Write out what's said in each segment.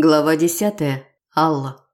Глава 10. Алла.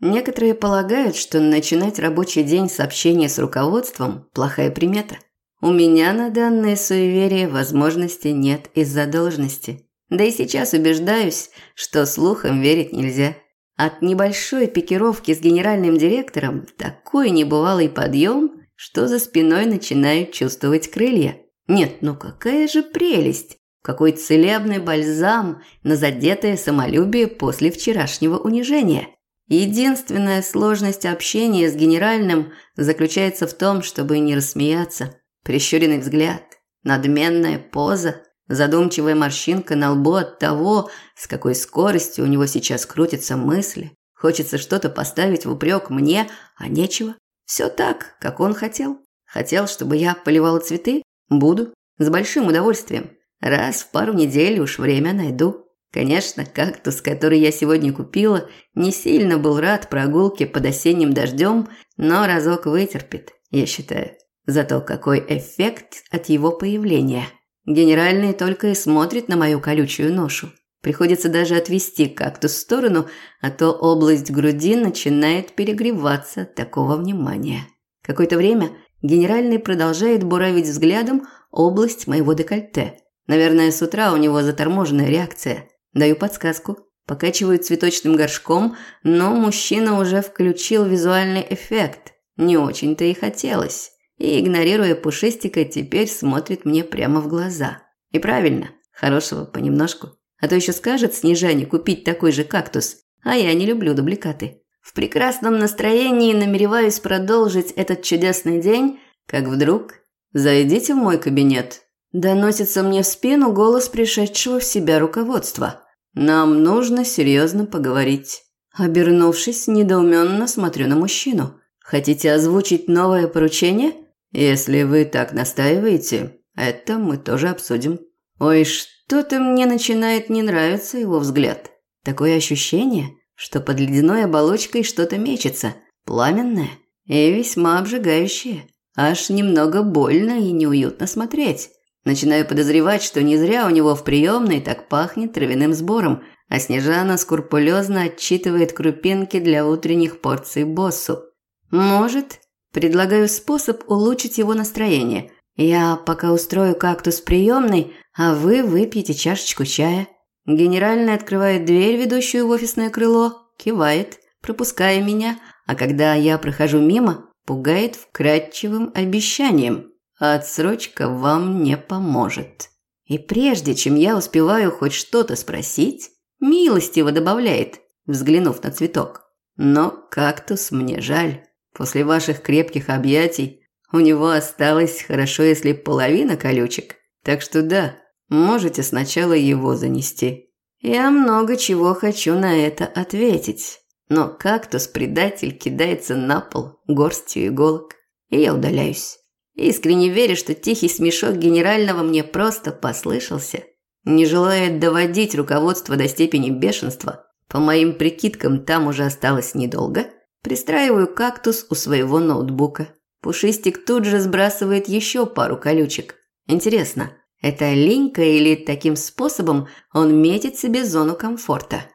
Некоторые полагают, что начинать рабочий день с общения с руководством – плохая примета. У меня на данное суеверие возможности нет из-за должности. Да и сейчас убеждаюсь, что слухам верить нельзя. От небольшой пикировки с генеральным директором такой небывалый подъем, что за спиной начинают чувствовать крылья. Нет, ну какая же прелесть! Какой целебный бальзам на задетое самолюбие после вчерашнего унижения. Единственная сложность общения с генеральным заключается в том, чтобы не рассмеяться. Прищуренный взгляд, надменная поза, задумчивая морщинка на лбу от того, с какой скоростью у него сейчас крутятся мысли. Хочется что-то поставить в упрек мне, а нечего. Все так, как он хотел. Хотел, чтобы я поливала цветы? Буду. С большим удовольствием. Раз в пару недель уж время найду. Конечно, кактус, который я сегодня купила, не сильно был рад прогулке под осенним дождем, но разок вытерпит, я считаю. Зато какой эффект от его появления. Генеральный только и смотрит на мою колючую ношу. Приходится даже отвести кактус в сторону, а то область груди начинает перегреваться от такого внимания. Какое-то время генеральный продолжает буравить взглядом область моего декольте – Наверное, с утра у него заторможенная реакция. Даю подсказку. Покачиваю цветочным горшком, но мужчина уже включил визуальный эффект. Не очень-то и хотелось. И, игнорируя пушистика, теперь смотрит мне прямо в глаза. И правильно, хорошего понемножку. А то еще скажет Снежане купить такой же кактус. А я не люблю дубликаты. В прекрасном настроении намереваюсь продолжить этот чудесный день, как вдруг «Зайдите в мой кабинет», Доносится мне в спину голос пришедшего в себя руководства. Нам нужно серьезно поговорить. Обернувшись, недоуменно смотрю на мужчину. Хотите озвучить новое поручение? Если вы так настаиваете, это мы тоже обсудим. Ой, что-то мне начинает не нравиться его взгляд. Такое ощущение, что под ледяной оболочкой что-то мечется, пламенное и весьма обжигающее. Аж немного больно и неуютно смотреть. Начинаю подозревать, что не зря у него в приемной так пахнет травяным сбором, а Снежана скрупулезно отчитывает крупинки для утренних порций боссу. Может, предлагаю способ улучшить его настроение. Я пока устрою кактус приемной, а вы выпьете чашечку чая. Генеральный открывает дверь, ведущую в офисное крыло, кивает, пропуская меня, а когда я прохожу мимо, пугает вкрадчивым обещанием – Отсрочка вам не поможет. И прежде чем я успеваю хоть что-то спросить, милостиво добавляет, взглянув на цветок. Но кактус мне жаль. После ваших крепких объятий у него осталось хорошо, если половина колючек. Так что да, можете сначала его занести. Я много чего хочу на это ответить. Но кактус-предатель кидается на пол горстью иголок, и я удаляюсь искренне веря, что тихий смешок генерального мне просто послышался. Не желая доводить руководство до степени бешенства, по моим прикидкам там уже осталось недолго, пристраиваю кактус у своего ноутбука. Пушистик тут же сбрасывает еще пару колючек. Интересно, это линька или таким способом он метит себе зону комфорта?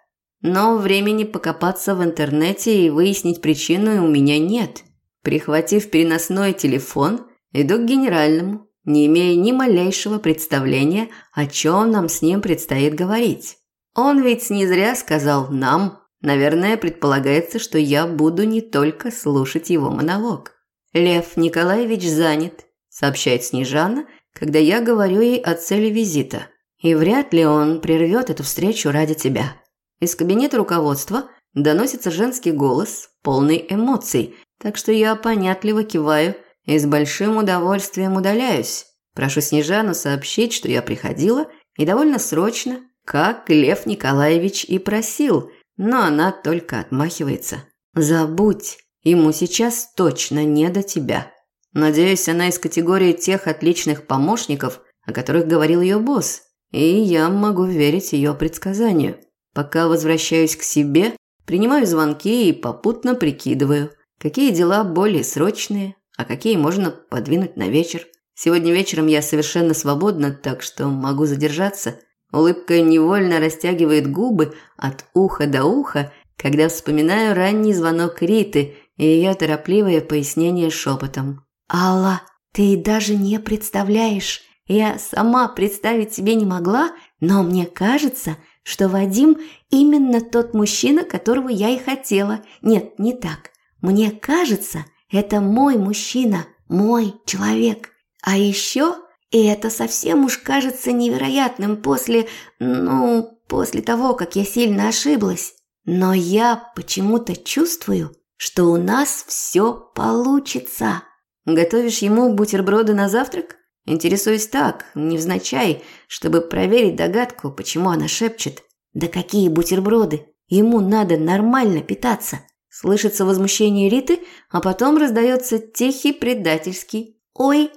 Но времени покопаться в интернете и выяснить причину у меня нет. Прихватив переносной телефон, Иду к генеральному, не имея ни малейшего представления, о чем нам с ним предстоит говорить. Он ведь не зря сказал «нам». Наверное, предполагается, что я буду не только слушать его монолог. «Лев Николаевич занят», – сообщает Снежана, когда я говорю ей о цели визита. «И вряд ли он прервет эту встречу ради тебя». Из кабинета руководства доносится женский голос, полный эмоций, так что я понятливо киваю – и с большим удовольствием удаляюсь. Прошу Снежану сообщить, что я приходила, и довольно срочно, как Лев Николаевич и просил, но она только отмахивается. «Забудь, ему сейчас точно не до тебя». Надеюсь, она из категории тех отличных помощников, о которых говорил ее босс, и я могу верить ее предсказанию. Пока возвращаюсь к себе, принимаю звонки и попутно прикидываю, какие дела более срочные, а какие можно подвинуть на вечер. Сегодня вечером я совершенно свободна, так что могу задержаться. Улыбка невольно растягивает губы от уха до уха, когда вспоминаю ранний звонок Риты и ее торопливое пояснение шепотом. «Алла, ты даже не представляешь, я сама представить себе не могла, но мне кажется, что Вадим именно тот мужчина, которого я и хотела. Нет, не так. Мне кажется, это мой мужчина, мой человек. А еще, и это совсем уж кажется невероятным после, ну, после того, как я сильно ошиблась. Но я почему-то чувствую, что у нас все получится. Готовишь ему бутерброды на завтрак? Интересуюсь так, невзначай, чтобы проверить догадку, почему она шепчет. Да какие бутерброды? Ему надо нормально питаться. Слышится возмущение Риты, а потом раздается тихий предательский «Ой!».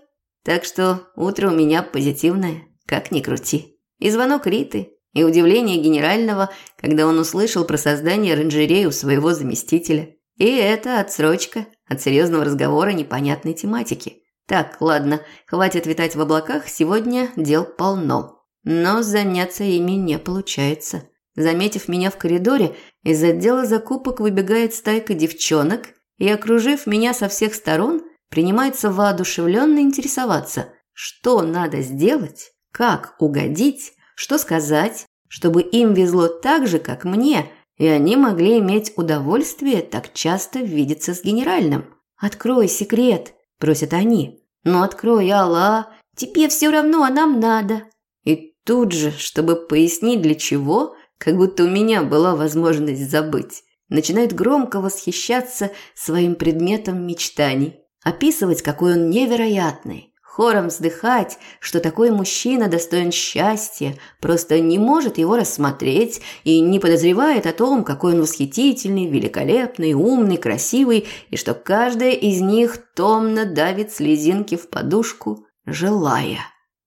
Так что утро у меня позитивное, как ни крути. И звонок Риты, и удивление генерального, когда он услышал про создание оранжереи у своего заместителя. И это отсрочка от серьезного разговора непонятной тематики. Так, ладно, хватит витать в облаках, сегодня дел полно. Но заняться ими не получается. Заметив меня в коридоре, из отдела закупок выбегает стайка девчонок и, окружив меня со всех сторон, принимается воодушевленно интересоваться, что надо сделать, как угодить, что сказать, чтобы им везло так же, как мне, и они могли иметь удовольствие так часто видеться с генеральным. «Открой секрет», – просят они. «Ну открой, Алла, тебе все равно, а нам надо». И тут же, чтобы пояснить для чего, как будто у меня была возможность забыть, начинает громко восхищаться своим предметом мечтаний, описывать, какой он невероятный, хором вздыхать, что такой мужчина достоин счастья, просто не может его рассмотреть и не подозревает о том, какой он восхитительный, великолепный, умный, красивый, и что каждая из них томно давит слезинки в подушку, желая.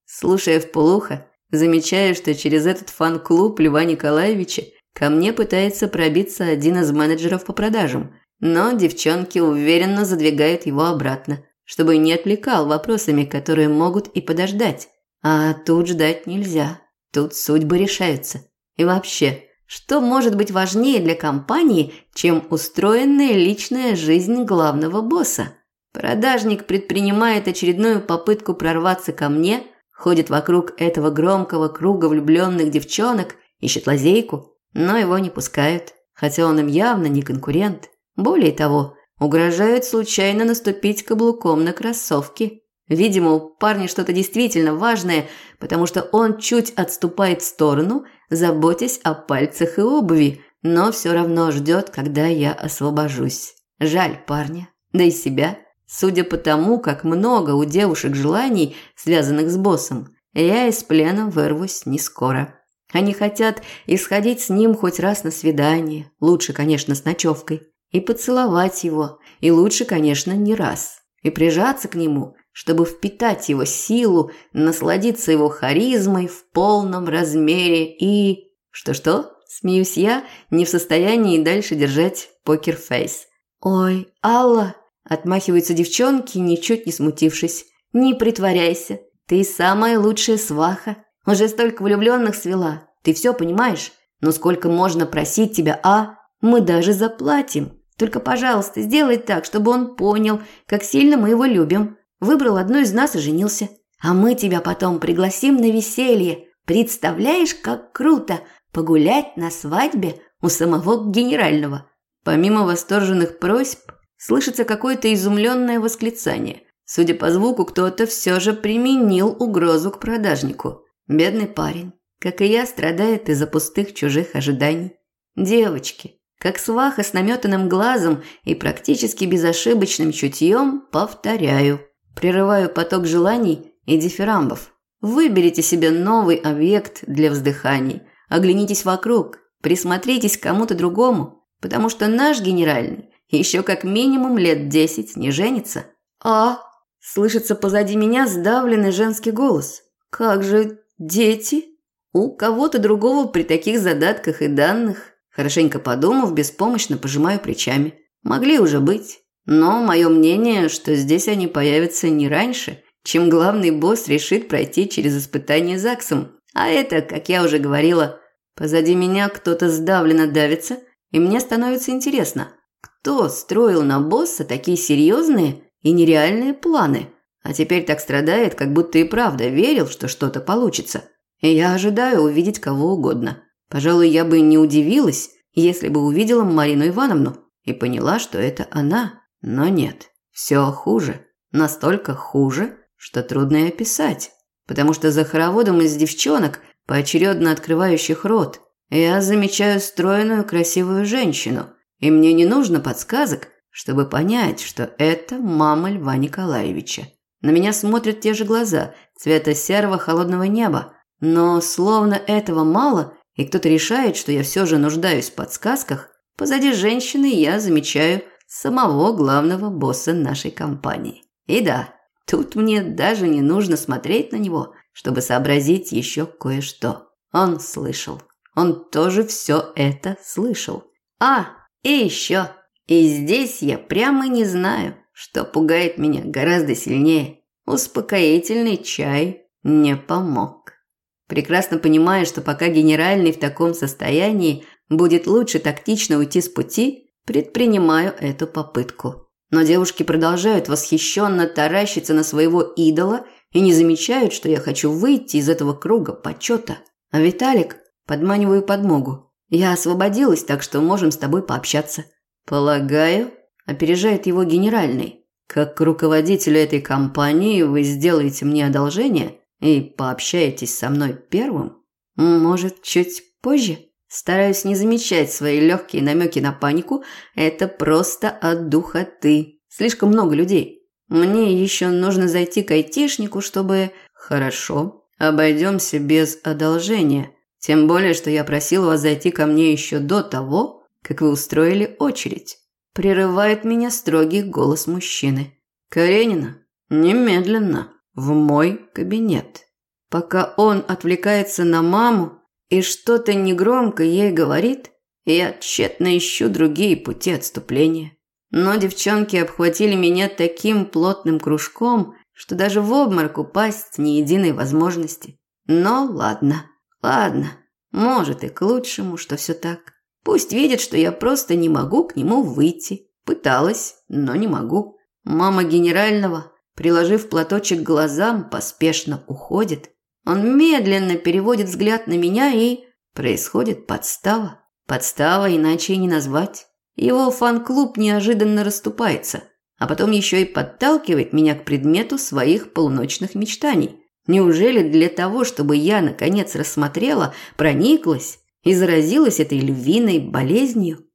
Слушая вполуха, замечаю, что через этот фан-клуб Льва Николаевича ко мне пытается пробиться один из менеджеров по продажам, но девчонки уверенно задвигают его обратно чтобы не отвлекал вопросами, которые могут и подождать. А тут ждать нельзя. Тут судьбы решаются. И вообще, что может быть важнее для компании, чем устроенная личная жизнь главного босса? Продажник предпринимает очередную попытку прорваться ко мне, ходит вокруг этого громкого круга влюбленных девчонок, ищет лазейку, но его не пускают, хотя он им явно не конкурент. Более того, Угрожают случайно наступить каблуком на кроссовки. Видимо, у парня что-то действительно важное, потому что он чуть отступает в сторону, заботясь о пальцах и обуви, но все равно ждет, когда я освобожусь. Жаль парня, да и себя. Судя по тому, как много у девушек желаний, связанных с боссом, я из плена вырвусь не скоро. Они хотят исходить с ним хоть раз на свидание, лучше, конечно, с ночевкой и поцеловать его, и лучше, конечно, не раз, и прижаться к нему, чтобы впитать его силу, насладиться его харизмой в полном размере и... Что-что? Смеюсь я, не в состоянии дальше держать покерфейс. «Ой, Алла!» – отмахиваются девчонки, ничуть не смутившись. «Не притворяйся, ты самая лучшая сваха. Уже столько влюбленных свела, ты все понимаешь? Но сколько можно просить тебя, а? Мы даже заплатим. Только, пожалуйста, сделай так, чтобы он понял, как сильно мы его любим. Выбрал одну из нас и женился. А мы тебя потом пригласим на веселье. Представляешь, как круто погулять на свадьбе у самого генерального. Помимо восторженных просьб, слышится какое-то изумленное восклицание. Судя по звуку, кто-то все же применил угрозу к продажнику. Бедный парень, как и я, страдает из-за пустых чужих ожиданий. Девочки, как сваха с наметанным глазом и практически безошибочным чутьем повторяю. Прерываю поток желаний и дифирамбов. Выберите себе новый объект для вздыханий. Оглянитесь вокруг, присмотритесь к кому-то другому, потому что наш генеральный еще как минимум лет десять не женится. А, слышится позади меня сдавленный женский голос. Как же дети? У кого-то другого при таких задатках и данных Хорошенько подумав, беспомощно пожимаю плечами. Могли уже быть. Но мое мнение, что здесь они появятся не раньше, чем главный босс решит пройти через испытание ЗАГСом. А это, как я уже говорила, позади меня кто-то сдавленно давится, и мне становится интересно, кто строил на босса такие серьезные и нереальные планы, а теперь так страдает, как будто и правда верил, что что-то получится. И я ожидаю увидеть кого угодно. Пожалуй, я бы не удивилась, если бы увидела Марину Ивановну и поняла, что это она. Но нет, все хуже. Настолько хуже, что трудно и описать. Потому что за хороводом из девчонок, поочередно открывающих рот, я замечаю стройную красивую женщину, и мне не нужно подсказок, чтобы понять, что это мама Льва Николаевича. На меня смотрят те же глаза, цвета серого холодного неба, но словно этого мало, и кто-то решает, что я все же нуждаюсь в подсказках, позади женщины я замечаю самого главного босса нашей компании. И да, тут мне даже не нужно смотреть на него, чтобы сообразить еще кое-что. Он слышал. Он тоже все это слышал. А, и еще. И здесь я прямо не знаю, что пугает меня гораздо сильнее. Успокоительный чай не помог. Прекрасно понимая, что пока генеральный в таком состоянии, будет лучше тактично уйти с пути, предпринимаю эту попытку. Но девушки продолжают восхищенно таращиться на своего идола и не замечают, что я хочу выйти из этого круга почета. А Виталик подманиваю подмогу. Я освободилась, так что можем с тобой пообщаться. Полагаю, опережает его генеральный. Как руководителю этой компании вы сделаете мне одолжение и пообщаетесь со мной первым? Может, чуть позже? Стараюсь не замечать свои легкие намеки на панику. Это просто от духоты. Слишком много людей. Мне еще нужно зайти к айтишнику, чтобы... Хорошо, обойдемся без одолжения. Тем более, что я просил вас зайти ко мне еще до того, как вы устроили очередь. Прерывает меня строгий голос мужчины. Каренина, немедленно в мой кабинет. Пока он отвлекается на маму, и что-то негромко ей говорит, я тщетно ищу другие пути отступления. Но девчонки обхватили меня таким плотным кружком, что даже в обморок упасть ни единой возможности. Но ладно, ладно, может и к лучшему, что все так. Пусть видит, что я просто не могу к нему выйти. Пыталась, но не могу. Мама генерального, приложив платочек к глазам, поспешно уходит. Он медленно переводит взгляд на меня и... Происходит подстава. Подстава иначе и не назвать. Его фан-клуб неожиданно расступается, а потом еще и подталкивает меня к предмету своих полуночных мечтаний. Неужели для того, чтобы я наконец рассмотрела, прониклась и заразилась этой львиной болезнью?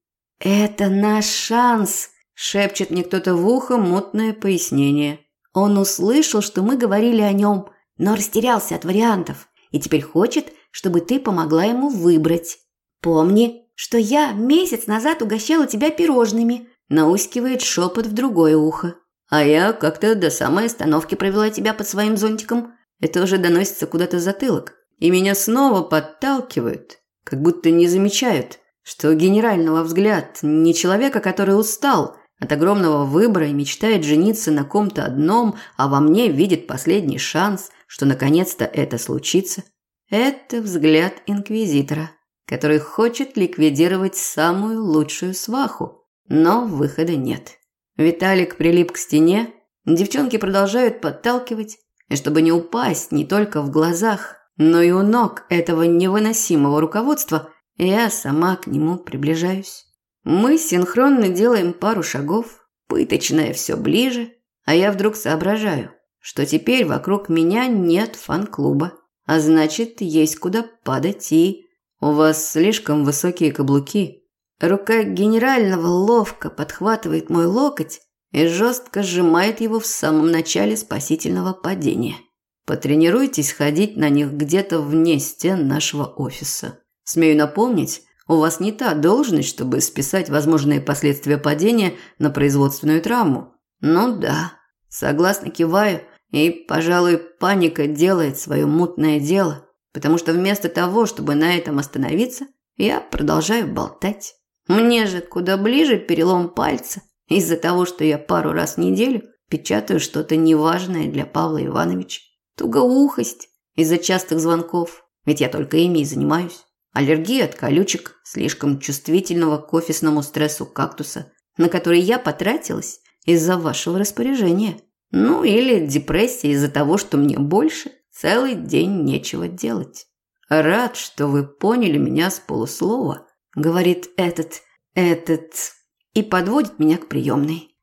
«Это наш шанс!» – шепчет мне кто-то в ухо мутное пояснение. Он услышал, что мы говорили о нем – но растерялся от вариантов и теперь хочет, чтобы ты помогла ему выбрать. Помни, что я месяц назад угощала тебя пирожными, наускивает шепот в другое ухо. А я как-то до самой остановки провела тебя под своим зонтиком. Это уже доносится куда-то затылок. И меня снова подталкивают, как будто не замечают, что генерального взгляд не человека, который устал от огромного выбора и мечтает жениться на ком-то одном, а во мне видит последний шанс – что наконец-то это случится, это взгляд инквизитора, который хочет ликвидировать самую лучшую сваху, но выхода нет. Виталик прилип к стене, девчонки продолжают подталкивать, и чтобы не упасть не только в глазах, но и у ног этого невыносимого руководства, я сама к нему приближаюсь. Мы синхронно делаем пару шагов, пыточная все ближе, а я вдруг соображаю – что теперь вокруг меня нет фан-клуба, а значит, есть куда падать и... У вас слишком высокие каблуки. Рука генерального ловко подхватывает мой локоть и жестко сжимает его в самом начале спасительного падения. Потренируйтесь ходить на них где-то вне стен нашего офиса. Смею напомнить, у вас не та должность, чтобы списать возможные последствия падения на производственную травму. Ну да, согласно киваю и, пожалуй, паника делает свое мутное дело, потому что вместо того, чтобы на этом остановиться, я продолжаю болтать. Мне же куда ближе перелом пальца из-за того, что я пару раз в неделю печатаю что-то неважное для Павла Ивановича. Тугоухость из-за частых звонков, ведь я только ими и занимаюсь. Аллергия от колючек, слишком чувствительного к офисному стрессу кактуса, на который я потратилась из-за вашего распоряжения. Ну или депрессия из-за того, что мне больше целый день нечего делать. Рад, что вы поняли меня с полуслова, говорит этот, этот и подводит меня к приемной.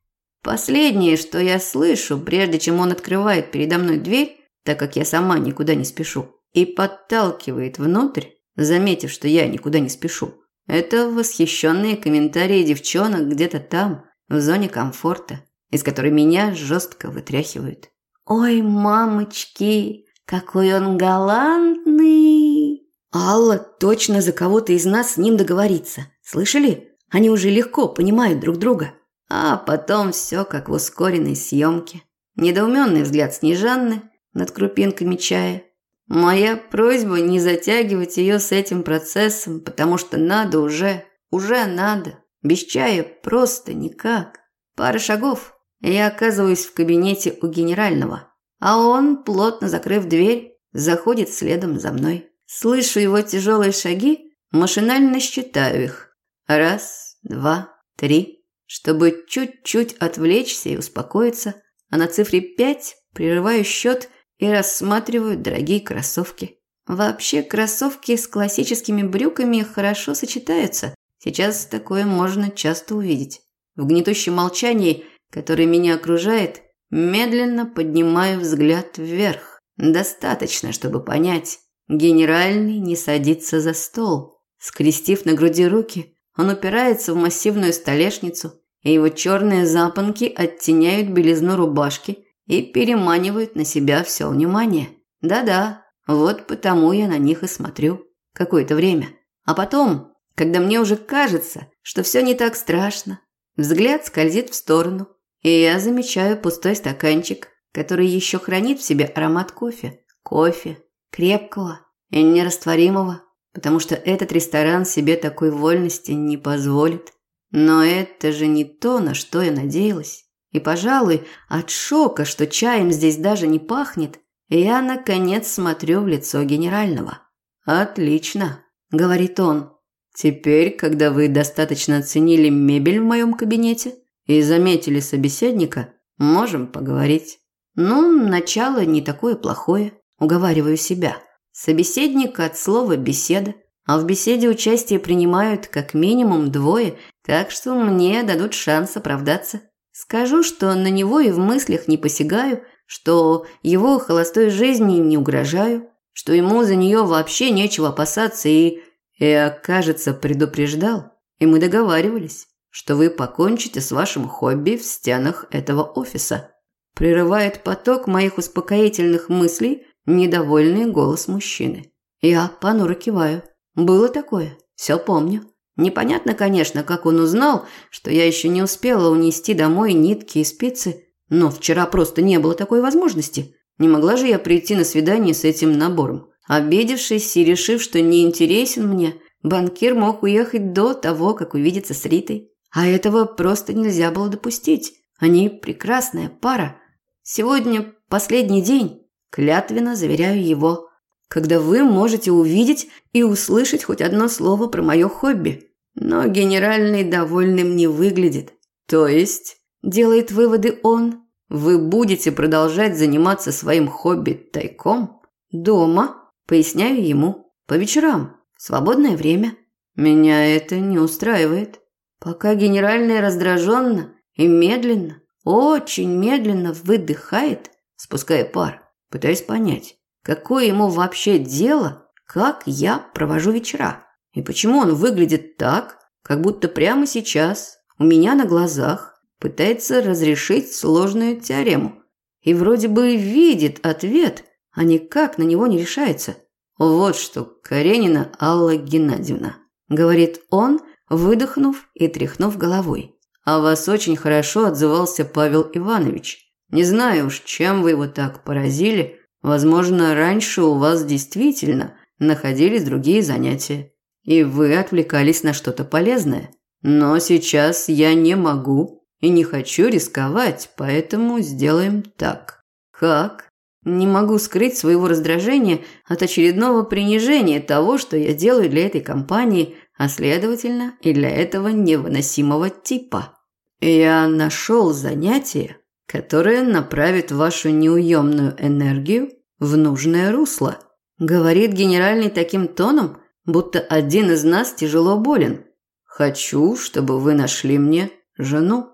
Последнее, что я слышу, прежде чем он открывает передо мной дверь, так как я сама никуда не спешу, и подталкивает внутрь, заметив, что я никуда не спешу, это восхищенные комментарии девчонок где-то там, в зоне комфорта, из которой меня жестко вытряхивают. «Ой, мамочки, какой он галантный!» Алла точно за кого-то из нас с ним договорится. Слышали? Они уже легко понимают друг друга. А потом все как в ускоренной съемке. Недоуменный взгляд Снежанны над крупинками чая. Моя просьба не затягивать ее с этим процессом, потому что надо уже, уже надо. Без чая просто никак. Пара шагов, и я оказываюсь в кабинете у генерального. А он, плотно закрыв дверь, заходит следом за мной. Слышу его тяжелые шаги, машинально считаю их. Раз, два, три чтобы чуть-чуть отвлечься и успокоиться, а на цифре 5 прерываю счет и рассматриваю дорогие кроссовки. Вообще кроссовки с классическими брюками хорошо сочетаются. Сейчас такое можно часто увидеть. В гнетущем молчании, которое меня окружает, медленно поднимаю взгляд вверх. Достаточно, чтобы понять. Генеральный не садится за стол. Скрестив на груди руки, он упирается в массивную столешницу, и его черные запонки оттеняют белизну рубашки и переманивают на себя все внимание. Да-да, вот потому я на них и смотрю какое-то время. А потом, когда мне уже кажется, что все не так страшно, взгляд скользит в сторону, и я замечаю пустой стаканчик, который еще хранит в себе аромат кофе. Кофе, крепкого и нерастворимого, потому что этот ресторан себе такой вольности не позволит. Но это же не то, на что я надеялась. И, пожалуй, от шока, что чаем здесь даже не пахнет, я, наконец, смотрю в лицо генерального. «Отлично», – говорит он. «Теперь, когда вы достаточно оценили мебель в моем кабинете и заметили собеседника, можем поговорить». «Ну, начало не такое плохое», – уговариваю себя. Собеседник от слова «беседа», а в беседе участие принимают как минимум двое так что мне дадут шанс оправдаться. Скажу, что на него и в мыслях не посягаю, что его холостой жизни не угрожаю, что ему за нее вообще нечего опасаться и... Я, кажется, предупреждал, и мы договаривались, что вы покончите с вашим хобби в стенах этого офиса. Прерывает поток моих успокоительных мыслей недовольный голос мужчины. Я понуро киваю. Было такое, все помню. Непонятно, конечно, как он узнал, что я еще не успела унести домой нитки и спицы, но вчера просто не было такой возможности. Не могла же я прийти на свидание с этим набором. Обидевшись и решив, что не интересен мне, банкир мог уехать до того, как увидеться с Ритой. А этого просто нельзя было допустить. Они прекрасная пара. Сегодня последний день, клятвенно заверяю его, когда вы можете увидеть и услышать хоть одно слово про мое хобби. Но генеральный довольным не выглядит. То есть, делает выводы он, вы будете продолжать заниматься своим хобби тайком? Дома, поясняю ему, по вечерам, в свободное время. Меня это не устраивает. Пока генеральный раздраженно и медленно, очень медленно выдыхает, спуская пар, пытаясь понять, какое ему вообще дело, как я провожу вечера. И почему он выглядит так, как будто прямо сейчас у меня на глазах пытается разрешить сложную теорему? И вроде бы видит ответ, а никак на него не решается. Вот что, Каренина Алла Геннадьевна, говорит он, выдохнув и тряхнув головой. О вас очень хорошо отзывался Павел Иванович. Не знаю уж, чем вы его так поразили. Возможно, раньше у вас действительно находились другие занятия и вы отвлекались на что-то полезное. Но сейчас я не могу и не хочу рисковать, поэтому сделаем так. Как? Не могу скрыть своего раздражения от очередного принижения того, что я делаю для этой компании, а следовательно и для этого невыносимого типа. Я нашел занятие, которое направит вашу неуемную энергию в нужное русло. Говорит генеральный таким тоном, будто один из нас тяжело болен. Хочу, чтобы вы нашли мне жену.